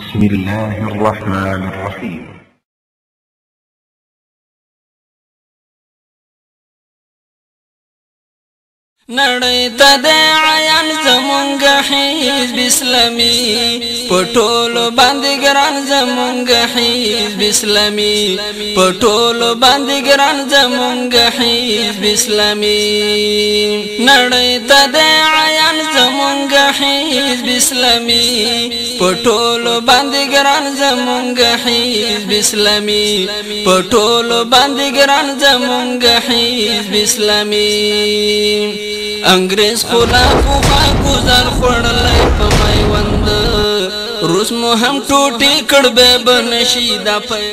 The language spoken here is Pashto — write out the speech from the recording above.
بسم الله الرحمن الرحيم نړۍ ته د عیان زمونږ حزب اسلامي په ټولو باندې ګران زمونږ حزب اسلامي په ټولو باندې ګران زمونږ حزب اسلامي نړۍ ته د اسلامي پټولو باندې ګران زمونږ حزب اسلامي پټولو باندې ګران زمونږ حزب اسلامي انګريز خو لا خو گزار خړلې په مې وند روس مو هم ټوټي کړبه بنشي دا